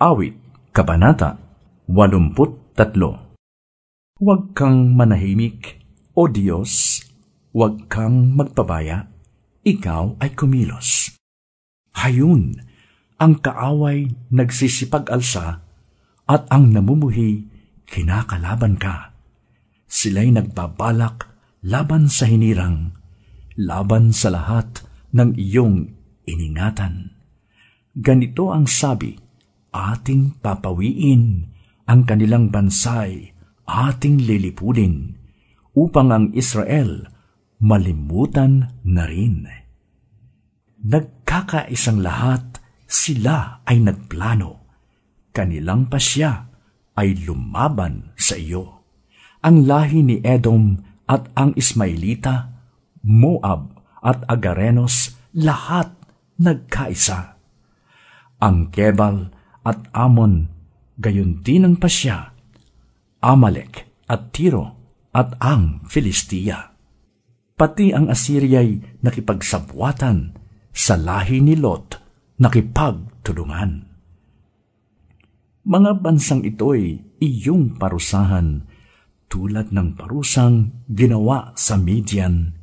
Awit, Kabanata 83 Huwag kang manahimik, O Diyos, huwag kang magpabaya, ikaw ay kumilos. Hayun, ang kaaway nagsisipag-alsa at ang namumuhi kinakalaban ka. Sila'y nagbabalak laban sa hinirang, laban sa lahat ng iyong iningatan. Ganito ang sabi, ating papawiin ang kanilang bansay, ating lilipulin, upang ang Israel malimutan na rin. Nagkakaisang lahat, sila ay nagplano. Kanilang pasya ay lumaban sa iyo. Ang lahi ni Edom at ang Ismailita, Moab at Agarenos, lahat nagkaisa. Ang Kebal at Amon, gayon din ang Pasya, Amalek at Tiro at ang Filistia. Pati ang Asyria'y nakipagsabwatan sa lahi ni Lot, nakipagtulungan. Mga bansang ito'y iyong parusahan tulad ng parusang ginawa sa Midian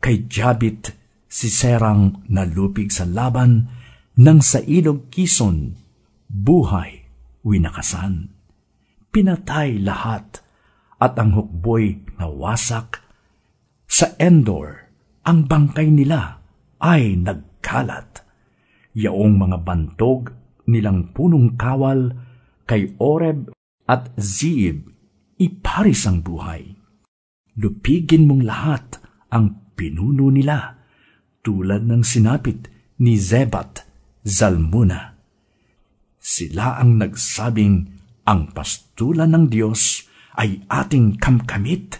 kay Jabit si Serang nalupig sa laban nang sa ilog Kison, buhay, winakasan. Pinatay lahat at ang hukboy nawasak. Sa Endor, ang bangkay nila ay nagkalat. Yaong mga bantog nilang punong kawal kay Oreb at Zib, iparis ang buhay. Lupigin mong lahat ang pinuno nila tulad ng sinapit ni Zebat Zalmuna. Sila ang nagsabing ang pastulan ng Diyos ay ating kamkamit,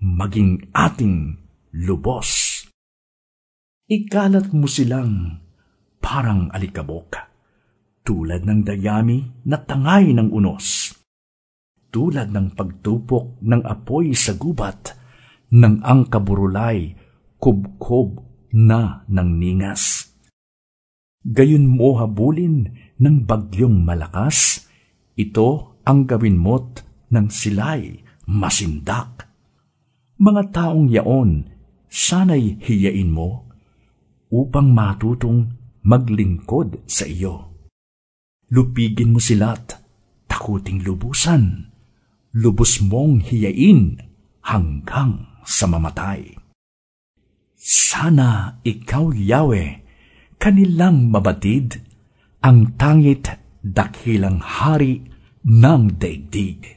maging ating lubos. Ikalat mo silang parang alikabok, tulad ng dayami na tangay ng unos, tulad ng pagtupok ng apoy sa gubat, ng ang kaburulay, kubkob na ng ningas. Gayon mo habulin ng bagyong malakas, ito ang gawin mo't ng silay masindak. Mga taong yaon, sana'y hiyain mo upang matutong maglingkod sa iyo. Lupigin mo sila't takuting lubusan, lubos mong hiyain hanggang sa mamatay. Sana ikaw, Yahweh, kanilang mabatid ang tangit dakilang hari ng daigdig.